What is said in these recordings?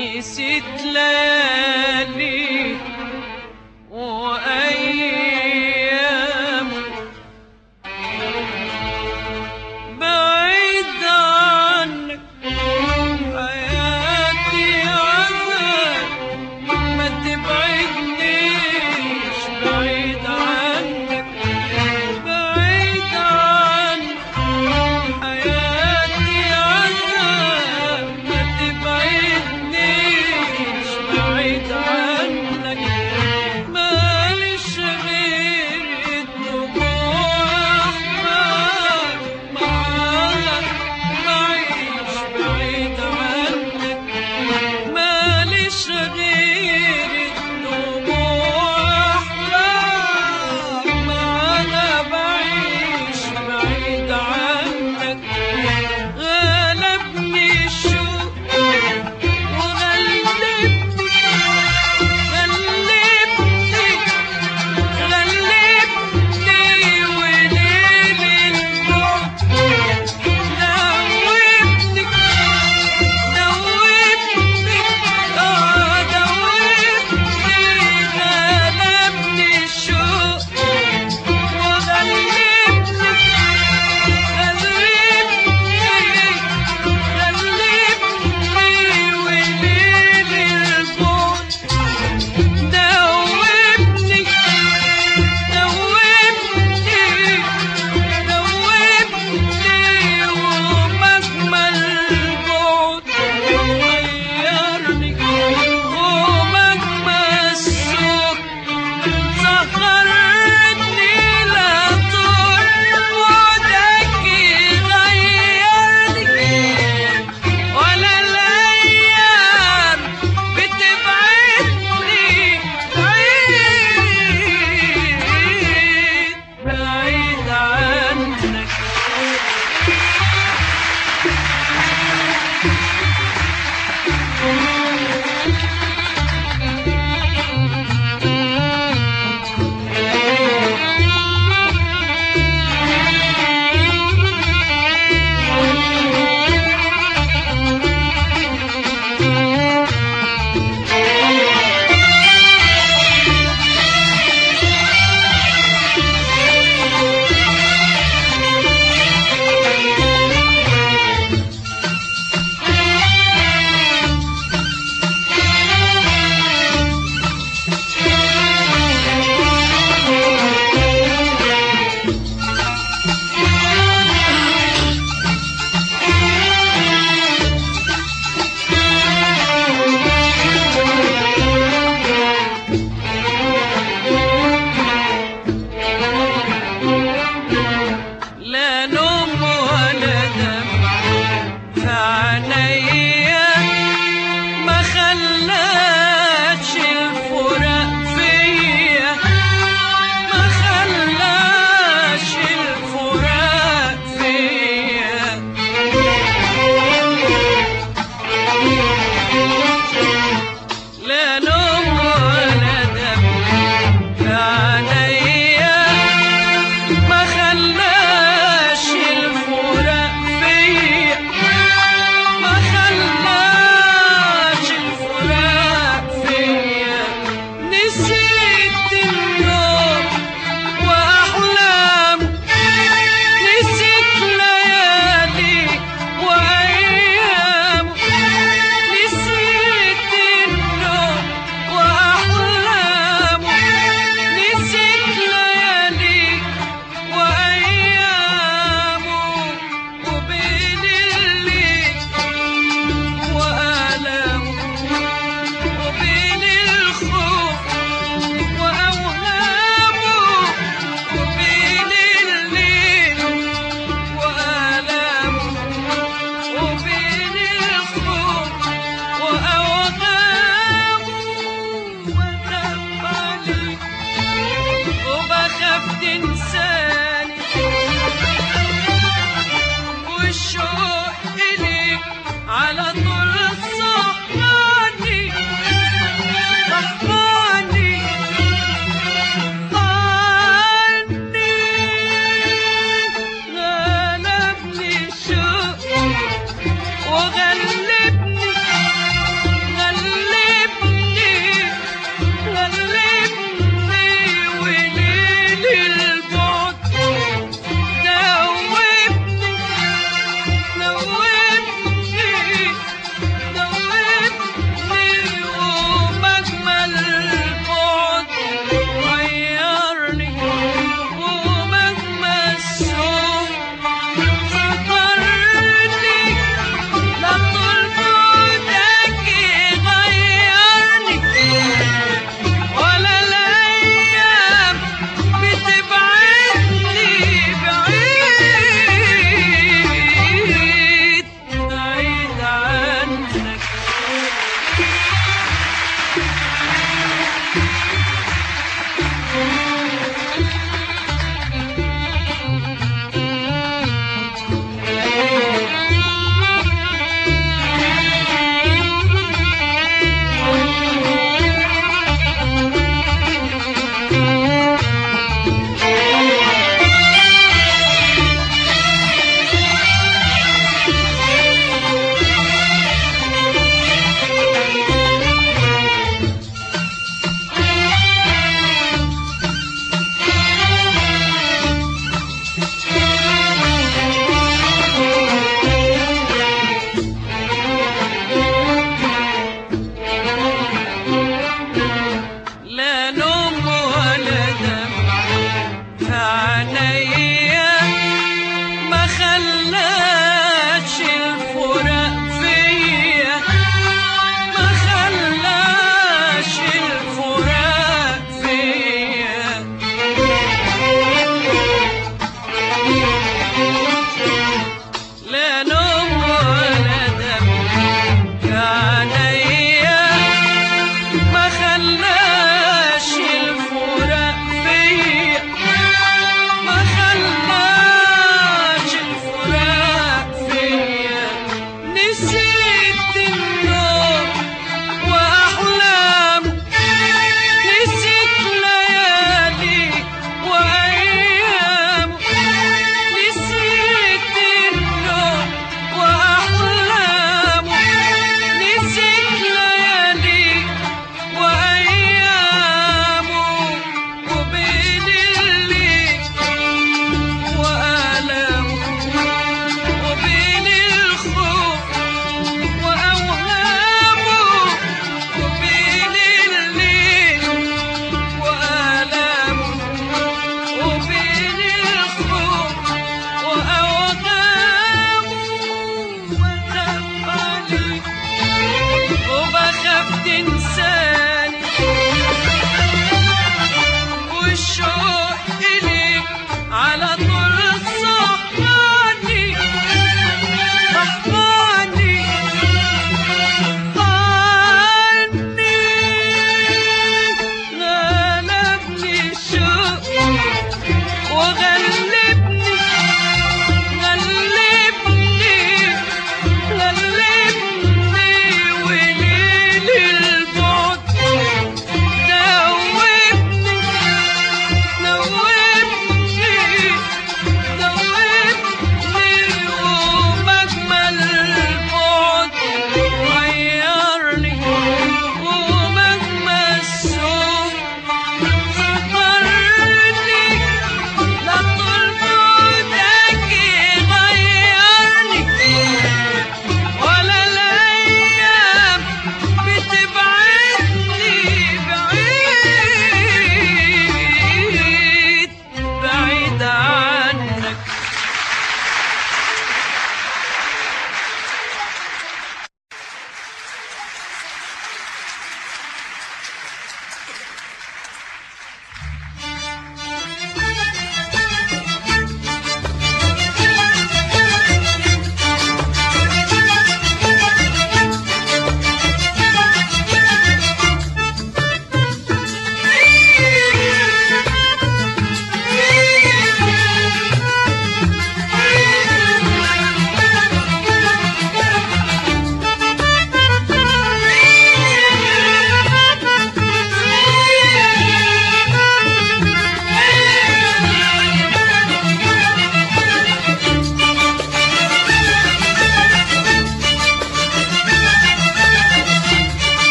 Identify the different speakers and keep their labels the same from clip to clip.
Speaker 1: نسيت لك live.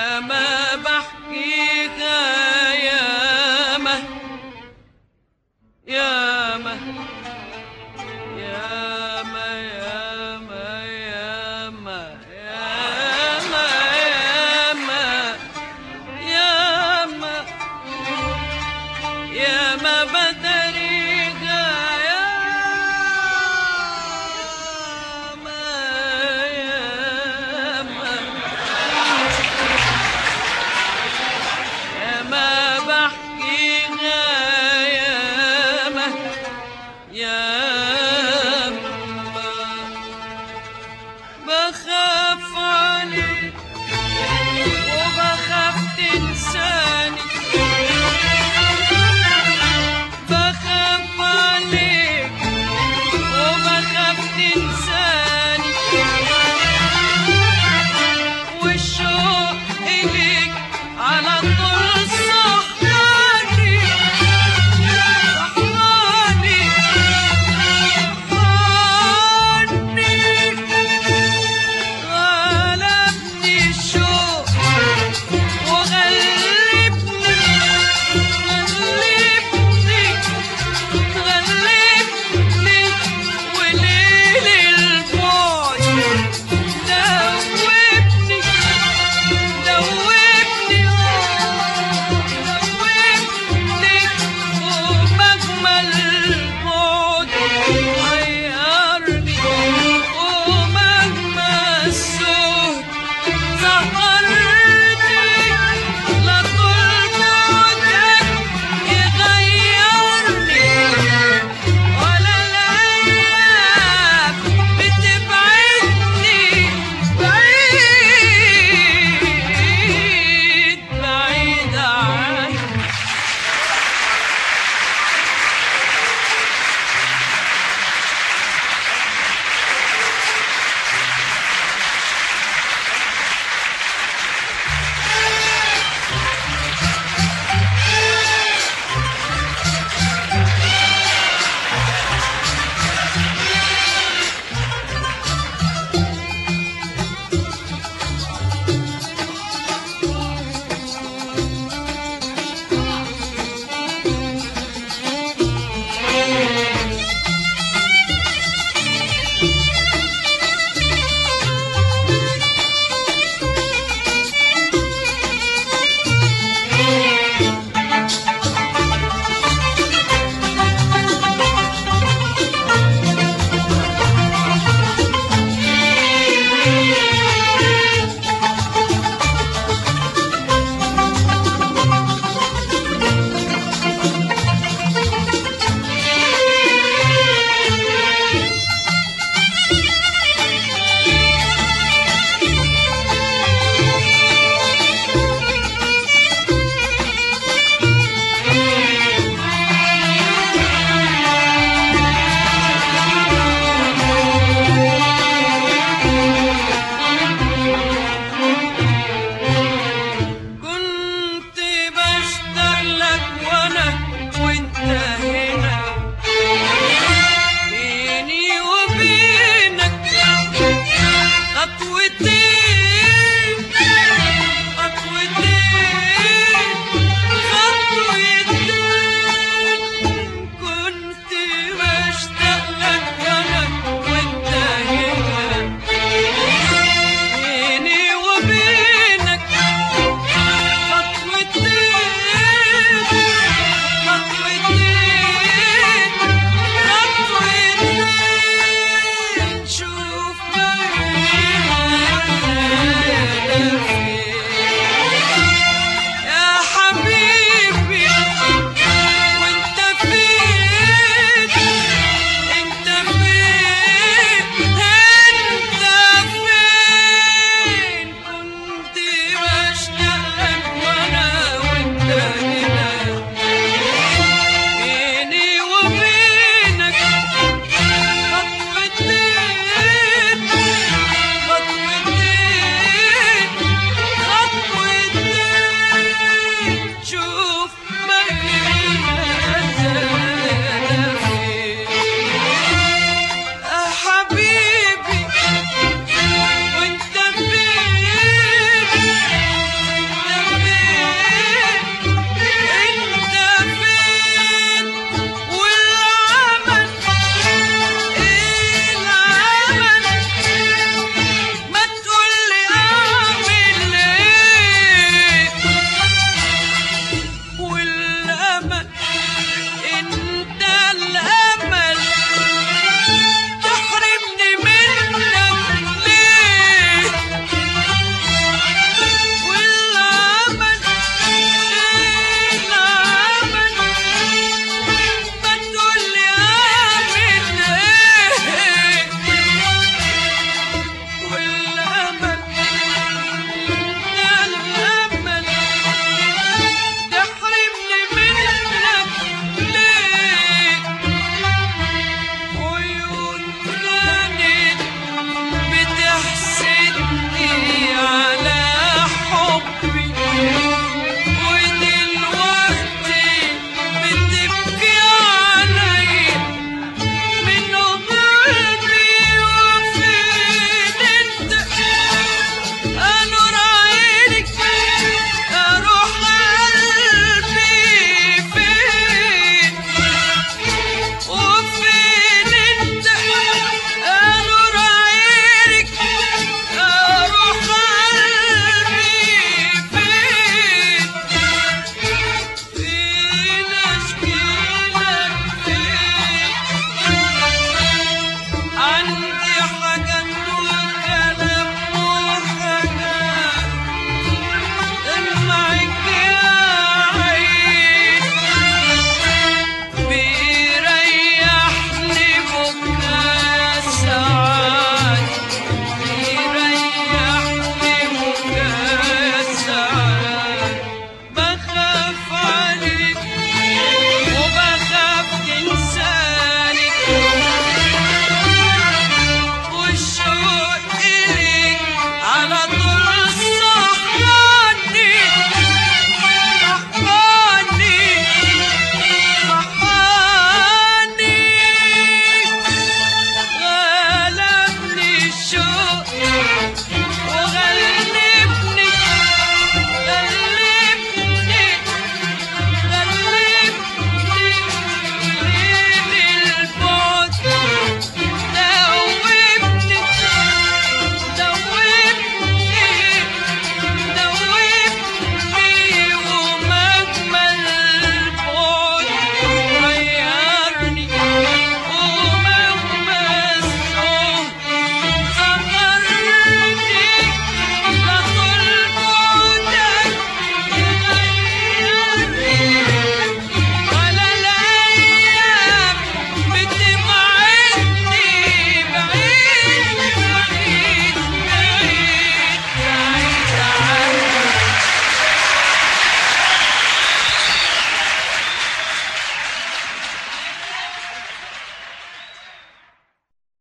Speaker 1: ما